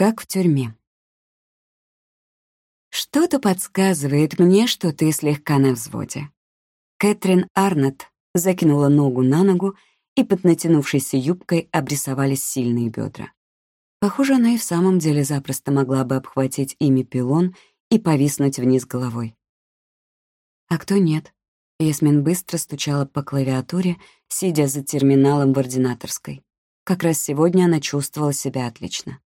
Как в тюрьме. Что-то подсказывает мне, что ты слегка на взводе. Кэтрин Арнотт закинула ногу на ногу, и под натянувшейся юбкой обрисовались сильные бедра. Похоже, она и в самом деле запросто могла бы обхватить ими пилон и повиснуть вниз головой. А кто нет? Ясмин быстро стучала по клавиатуре, сидя за терминалом в ординаторской. Как раз сегодня она чувствовала себя отлично.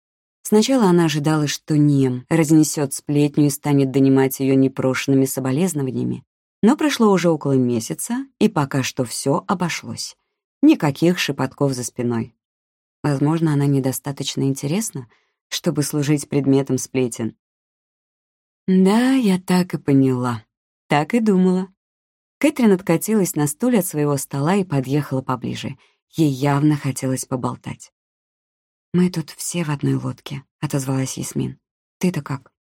Сначала она ожидала, что Нем разнесет сплетню и станет донимать ее непрошенными соболезнованиями, но прошло уже около месяца, и пока что все обошлось. Никаких шепотков за спиной. Возможно, она недостаточно интересна, чтобы служить предметом сплетен. Да, я так и поняла. Так и думала. Кэтрин откатилась на стуле от своего стола и подъехала поближе. Ей явно хотелось поболтать. «Мы тут все в одной лодке», — отозвалась Ясмин. «Ты-то как?»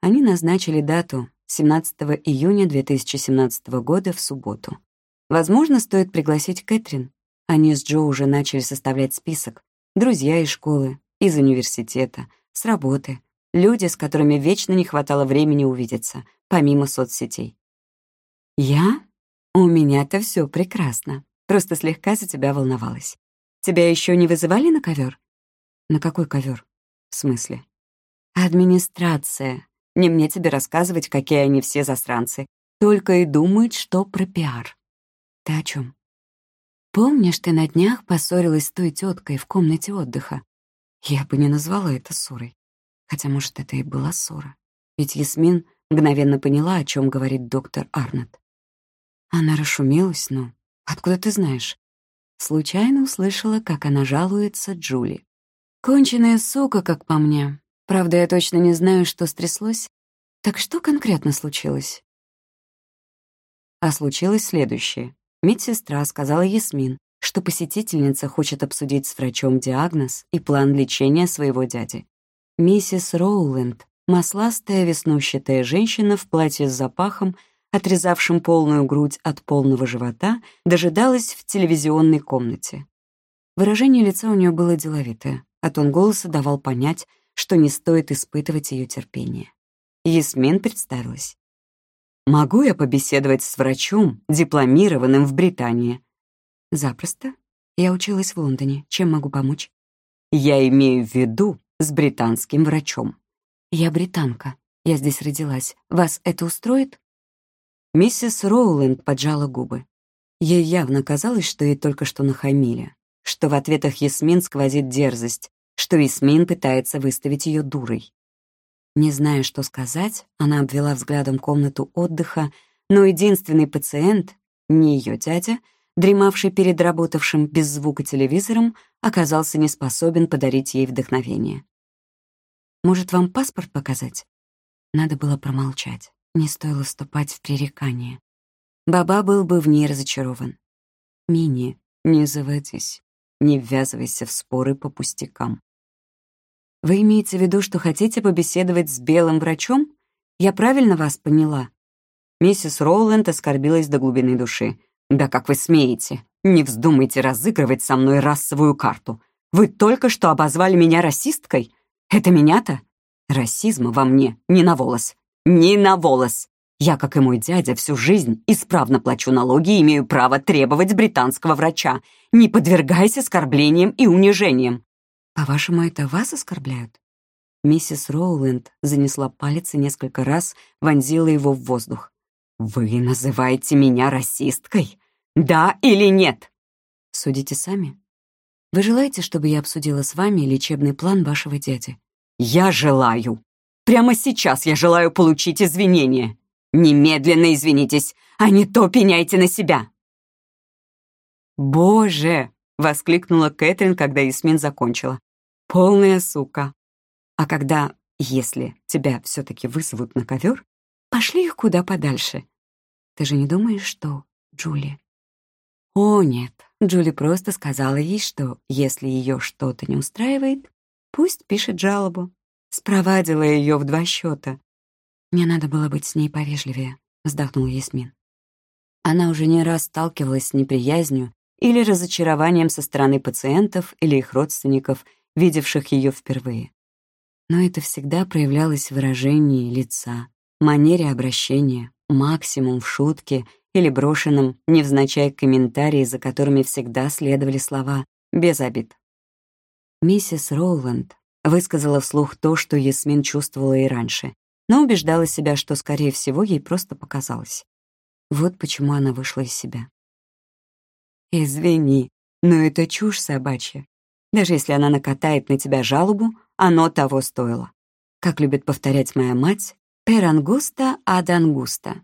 Они назначили дату 17 июня 2017 года в субботу. Возможно, стоит пригласить Кэтрин. Они с Джо уже начали составлять список. Друзья из школы, из университета, с работы. Люди, с которыми вечно не хватало времени увидеться, помимо соцсетей. «Я? У меня-то все прекрасно. Просто слегка за тебя волновалась. Тебя еще не вызывали на ковер? На какой ковер? В смысле? Администрация. Не мне тебе рассказывать, какие они все засранцы. Только и думают, что про пиар. Ты о чем? Помнишь, ты на днях поссорилась с той теткой в комнате отдыха? Я бы не назвала это ссорой. Хотя, может, это и была ссора. Ведь Ясмин мгновенно поняла, о чем говорит доктор Арнольд. Она расшумелась, но откуда ты знаешь? Случайно услышала, как она жалуется Джули. Конченая сука, как по мне. Правда, я точно не знаю, что стряслось. Так что конкретно случилось? А случилось следующее. Медсестра сказала Ясмин, что посетительница хочет обсудить с врачом диагноз и план лечения своего дяди. Миссис Роуленд, масластая веснущатая женщина в платье с запахом, отрезавшим полную грудь от полного живота, дожидалась в телевизионной комнате. Выражение лица у нее было деловитое а тон голоса давал понять, что не стоит испытывать ее терпение. Ясмин представилась. «Могу я побеседовать с врачом, дипломированным в Британии?» «Запросто. Я училась в Лондоне. Чем могу помочь?» «Я имею в виду с британским врачом». «Я британка. Я здесь родилась. Вас это устроит?» Миссис Роуленд поджала губы. Ей явно казалось, что ей только что нахамили что в ответах Ясмин сквозит дерзость, что Ясмин пытается выставить ее дурой. Не зная, что сказать, она обвела взглядом комнату отдыха, но единственный пациент, не ее дядя, дремавший перед работавшим без звука телевизором, оказался не способен подарить ей вдохновение. «Может, вам паспорт показать?» Надо было промолчать, не стоило вступать в пререкание. Баба был бы в ней разочарован. «Мини, не заводись. Не ввязывайся в споры по пустякам. Вы имеете в виду, что хотите побеседовать с белым врачом? Я правильно вас поняла? Миссис Роуленд оскорбилась до глубины души. «Да как вы смеете? Не вздумайте разыгрывать со мной расовую карту. Вы только что обозвали меня расисткой? Это меня-то? Расизма во мне ни на волос. Ни на волос. Я, как и мой дядя, всю жизнь исправно плачу налоги и имею право требовать британского врача. Не подвергайся оскорблениям и унижениям. По-вашему, это вас оскорбляют? Миссис Роуленд занесла палец и несколько раз вонзила его в воздух. «Вы называете меня расисткой? Да или нет?» «Судите сами. Вы желаете, чтобы я обсудила с вами лечебный план вашего дяди?» «Я желаю. Прямо сейчас я желаю получить извинения. Немедленно извинитесь, а не то пеняйте на себя!» «Боже!» — воскликнула Кэтрин, когда Ясмин закончила. «Полная сука! А когда, если тебя все-таки вызовут на ковер, пошли их куда подальше. Ты же не думаешь, что Джули...» «О, нет!» Джули просто сказала ей, что если ее что-то не устраивает, пусть пишет жалобу. Спровадила ее в два счета. «Мне надо было быть с ней повежливее», — вздохнул Ясмин. Она уже не раз сталкивалась с неприязнью или разочарованием со стороны пациентов или их родственников, видевших ее впервые. но это всегда проявлялось в выражении лица, манере обращения, максимум в шутке или брошенном невзначай комментарии, за которыми всегда следовали слова «без обид». Миссис Роланд высказала вслух то, что Ясмин чувствовала и раньше, но убеждала себя, что, скорее всего, ей просто показалось. Вот почему она вышла из себя. «Извини, но это чушь собачья. Даже если она накатает на тебя жалобу, оно того стоило. Как любит повторять моя мать, «per angusta ad angusta».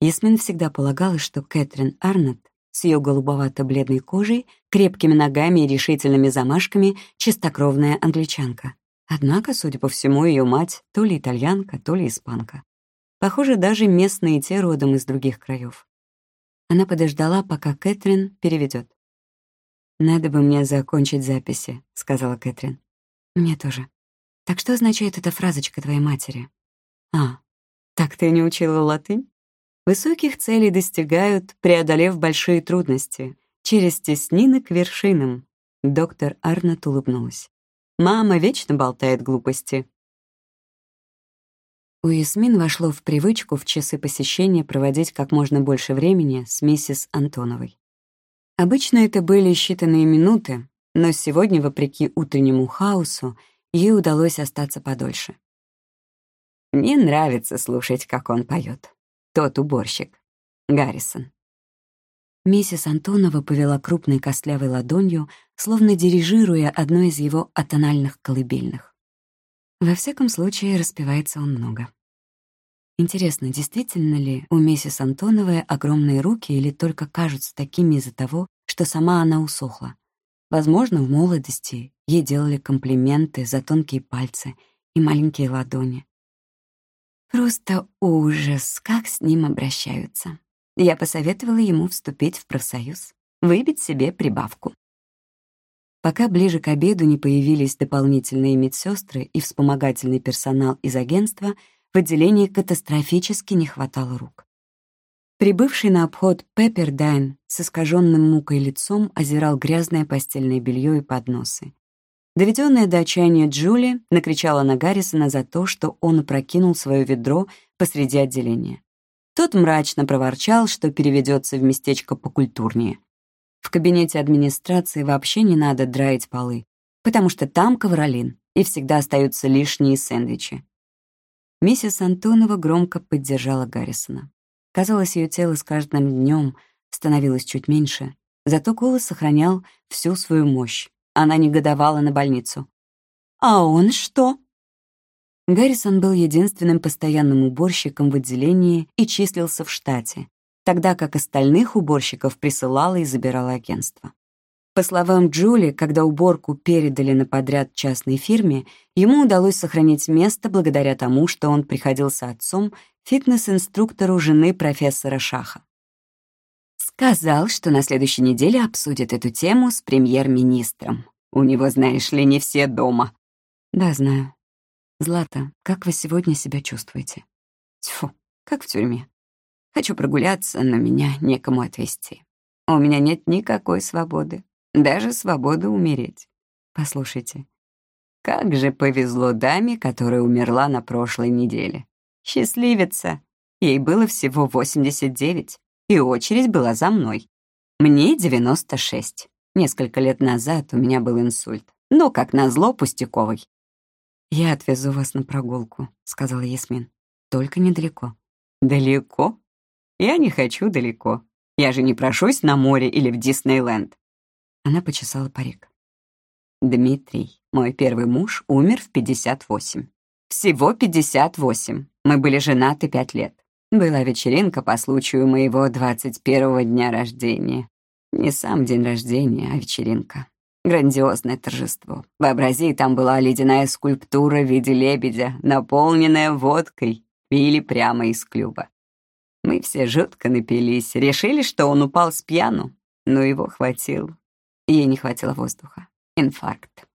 Ясмин всегда полагала, что Кэтрин Арнотт с ее голубовато-бледной кожей, крепкими ногами и решительными замашками чистокровная англичанка. Однако, судя по всему, ее мать то ли итальянка, то ли испанка. Похоже, даже местные те родом из других краев. Она подождала, пока Кэтрин переведет. «Надо бы мне закончить записи», — сказала Кэтрин. «Мне тоже. Так что означает эта фразочка твоей матери?» «А, так ты не учила латынь?» Высоких целей достигают, преодолев большие трудности, через теснины к вершинам. Доктор Арнот улыбнулась. Мама вечно болтает глупости. У Ясмин вошло в привычку в часы посещения проводить как можно больше времени с миссис Антоновой. Обычно это были считанные минуты, но сегодня, вопреки утреннему хаосу, ей удалось остаться подольше. Мне нравится слушать, как он поет. Тот уборщик. Гаррисон. Миссис Антонова повела крупной костлявой ладонью, словно дирижируя одной из его атональных колыбельных. Во всяком случае, распевается он много. Интересно, действительно ли у миссис Антоновой огромные руки или только кажутся такими из-за того, что сама она усохла? Возможно, в молодости ей делали комплименты за тонкие пальцы и маленькие ладони. Просто ужас, как с ним обращаются. Я посоветовала ему вступить в профсоюз, выбить себе прибавку. Пока ближе к обеду не появились дополнительные медсестры и вспомогательный персонал из агентства, в отделении катастрофически не хватало рук. Прибывший на обход Пеппердайн с искаженным мукой лицом озирал грязное постельное белье и подносы. Доведенная до отчаяния Джули накричала на Гаррисона за то, что он опрокинул свое ведро посреди отделения. Тот мрачно проворчал, что переведется в местечко покультурнее. В кабинете администрации вообще не надо драить полы, потому что там ковролин, и всегда остаются лишние сэндвичи. Миссис Антонова громко поддержала Гаррисона. Казалось, ее тело с каждым днем становилось чуть меньше, зато голос сохранял всю свою мощь. Она негодовала на больницу. «А он что?» Гаррисон был единственным постоянным уборщиком в отделении и числился в штате, тогда как остальных уборщиков присылало и забирало агентство. По словам Джули, когда уборку передали на подряд частной фирме, ему удалось сохранить место благодаря тому, что он приходился отцом фитнес-инструктору жены профессора Шаха. Сказал, что на следующей неделе обсудит эту тему с премьер-министром. У него, знаешь ли, не все дома. Да, знаю. Злата, как вы сегодня себя чувствуете? Тьфу, как в тюрьме. Хочу прогуляться, но меня некому отвезти. У меня нет никакой свободы, даже свободы умереть. Послушайте, как же повезло даме, которая умерла на прошлой неделе. Счастливица. Ей было всего 89 и очередь была за мной. Мне 96. Несколько лет назад у меня был инсульт, но, как назло, пустяковый. «Я отвезу вас на прогулку», — сказала Ясмин. «Только недалеко». «Далеко? Я не хочу далеко. Я же не прошусь на море или в Диснейленд». Она почесала парик. «Дмитрий, мой первый муж, умер в 58. Всего 58. Мы были женаты пять лет. Была вечеринка по случаю моего 21-го дня рождения. Не сам день рождения, а вечеринка. Грандиозное торжество. Вообрази, там была ледяная скульптура в виде лебедя, наполненная водкой. Пили прямо из клюба. Мы все жутко напились, решили, что он упал с пьяну, но его хватил. Ей не хватило воздуха. Инфаркт.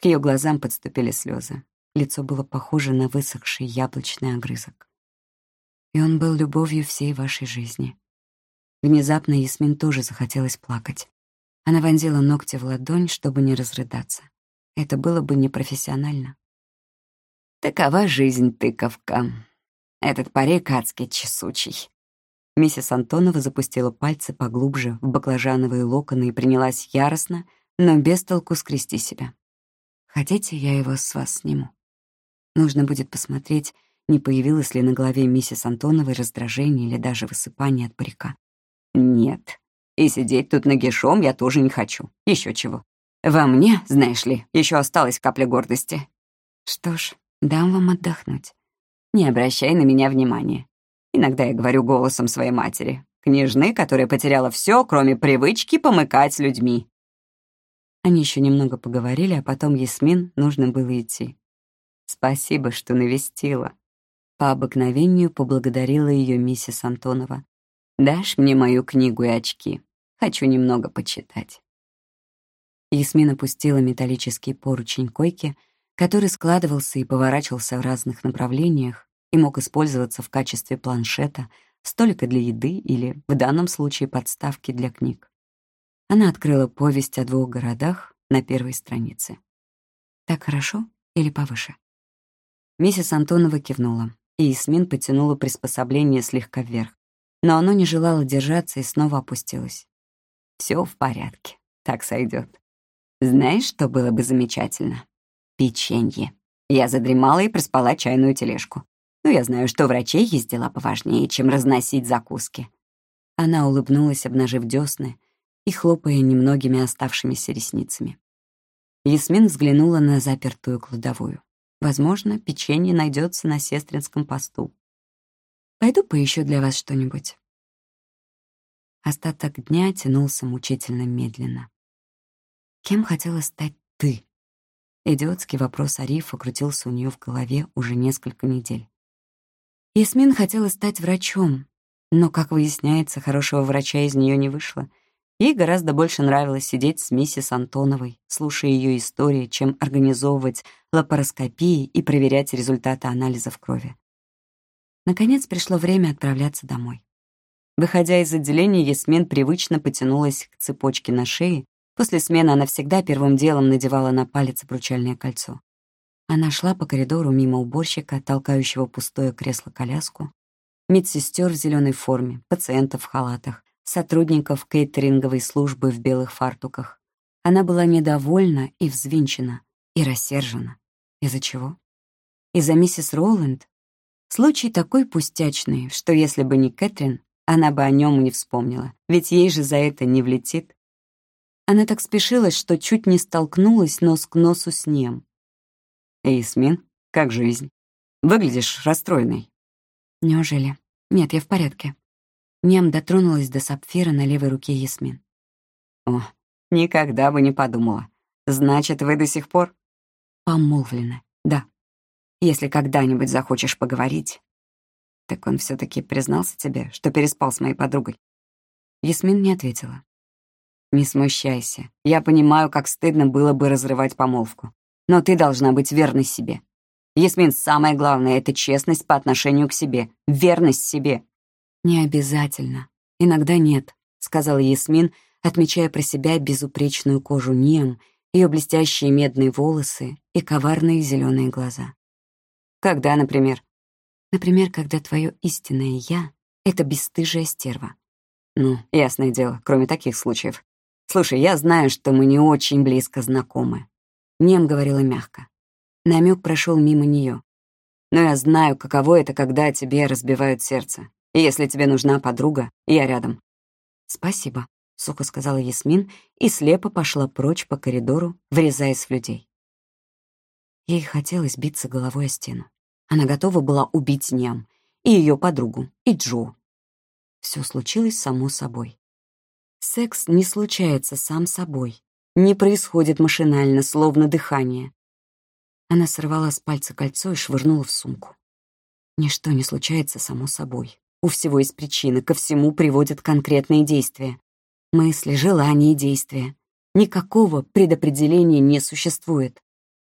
К ее глазам подступили слезы. Лицо было похоже на высохший яблочный огрызок и он был любовью всей вашей жизни. Внезапно Ясмин тоже захотелось плакать. Она вонзила ногти в ладонь, чтобы не разрыдаться. Это было бы непрофессионально. Такова жизнь, тыковка. Этот парик адский чесучий. Миссис Антонова запустила пальцы поглубже в баклажановые локоны и принялась яростно, но без толку скрести себя. «Хотите, я его с вас сниму?» Нужно будет посмотреть, не появилось ли на голове миссис Антоновой раздражение или даже высыпание от парика. «Нет. И сидеть тут нагишом я тоже не хочу. Еще чего. Во мне, знаешь ли, еще осталась капля гордости». «Что ж, дам вам отдохнуть. Не обращай на меня внимания. Иногда я говорю голосом своей матери, княжны, которая потеряла все, кроме привычки помыкать людьми. Они еще немного поговорили, а потом Ясмин нужно было идти. «Спасибо, что навестила». По обыкновению поблагодарила ее миссис Антонова. «Дашь мне мою книгу и очки? Хочу немного почитать». Ясмин опустила металлический поручень койки, который складывался и поворачивался в разных направлениях и мог использоваться в качестве планшета, столика для еды или, в данном случае, подставки для книг. Она открыла повесть о двух городах на первой странице. «Так хорошо или повыше?» Миссис Антонова кивнула, и Ясмин потянула приспособление слегка вверх, но оно не желало держаться и снова опустилось. Все в порядке, так сойдет. Знаешь, что было бы замечательно? Печенье. Я задремала и проспала чайную тележку. Но я знаю, что врачей есть дела поважнее, чем разносить закуски. Она улыбнулась, обнажив десны и хлопая немногими оставшимися ресницами. Ясмин взглянула на запертую кладовую. Возможно, печенье найдется на сестринском посту. Пойду поищу для вас что-нибудь. Остаток дня тянулся мучительно медленно. Кем хотела стать ты? Идиотский вопрос Арифа крутился у нее в голове уже несколько недель. Ясмин хотела стать врачом, но, как выясняется, хорошего врача из нее не вышло. Ей гораздо больше нравилось сидеть с миссис Антоновой, слушая ее истории, чем организовывать лапароскопии и проверять результаты анализов крови. Наконец пришло время отправляться домой. Выходя из отделения, Ясмин привычно потянулась к цепочке на шее. После смены она всегда первым делом надевала на палец обручальное кольцо. Она шла по коридору мимо уборщика, толкающего пустое кресло-коляску, медсестер в зеленой форме, пациентов в халатах, сотрудников кейтеринговой службы в белых фартуках. Она была недовольна и взвинчена, и рассержена. Из-за чего? Из-за миссис Роланд? Случай такой пустячный, что если бы не Кэтрин, она бы о нем не вспомнила, ведь ей же за это не влетит. Она так спешилась, что чуть не столкнулась нос к носу с ним. «Эйсмин, как жизнь? Выглядишь расстроенной». «Неужели? Нет, я в порядке». Нем дотронулась до сапфира на левой руке Ясмин. «О, никогда бы не подумала. Значит, вы до сих пор...» «Помолвлены, да. Если когда-нибудь захочешь поговорить...» «Так он все таки признался тебе, что переспал с моей подругой?» Ясмин не ответила. «Не смущайся. Я понимаю, как стыдно было бы разрывать помолвку. Но ты должна быть верной себе. Ясмин, самое главное — это честность по отношению к себе, верность себе. «Не обязательно. Иногда нет», — сказала Ясмин, отмечая про себя безупречную кожу Ниам, ее блестящие медные волосы и коварные зеленые глаза. «Когда, например?» «Например, когда твое истинное «я» — это бесстыжая стерва». «Ну, ясное дело, кроме таких случаев. Слушай, я знаю, что мы не очень близко знакомы. Нем говорила мягко. Намек прошел мимо нее. «Но я знаю, каково это, когда тебе разбивают сердце. И если тебе нужна подруга, я рядом». «Спасибо», — сухо сказала Ясмин и слепо пошла прочь по коридору, врезаясь в людей. Ей хотелось биться головой о стену. Она готова была убить Ням, и ее подругу, и Джо. Все случилось само собой. Секс не случается сам собой не происходит машинально, словно дыхание. Она сорвала с пальца кольцо и швырнула в сумку. Ничто не случается само собой. У всего есть причины, ко всему приводят конкретные действия. Мысли, желания и действия. Никакого предопределения не существует.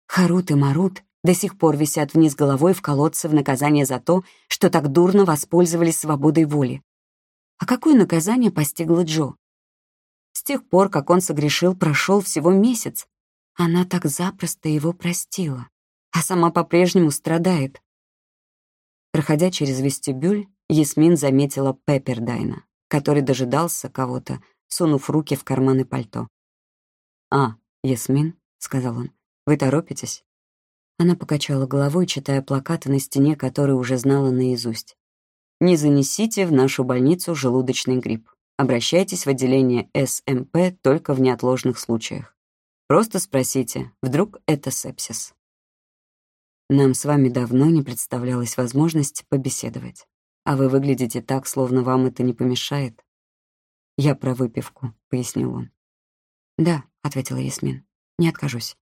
Харут и Марут до сих пор висят вниз головой в колодце в наказание за то, что так дурно воспользовались свободой воли. А какое наказание постигло Джо? С тех пор, как он согрешил, прошел всего месяц. Она так запросто его простила, а сама по-прежнему страдает. Проходя через вестибюль, Ясмин заметила Пеппердайна, который дожидался кого-то, сунув руки в карманы пальто. «А, Ясмин», — сказал он, — «вы торопитесь?» Она покачала головой, читая плакаты на стене, которые уже знала наизусть. «Не занесите в нашу больницу желудочный грипп. Обращайтесь в отделение СМП только в неотложных случаях. Просто спросите, вдруг это сепсис. Нам с вами давно не представлялась возможность побеседовать. А вы выглядите так, словно вам это не помешает. Я про выпивку, — пояснил он. Да, — ответила Ясмин, — не откажусь.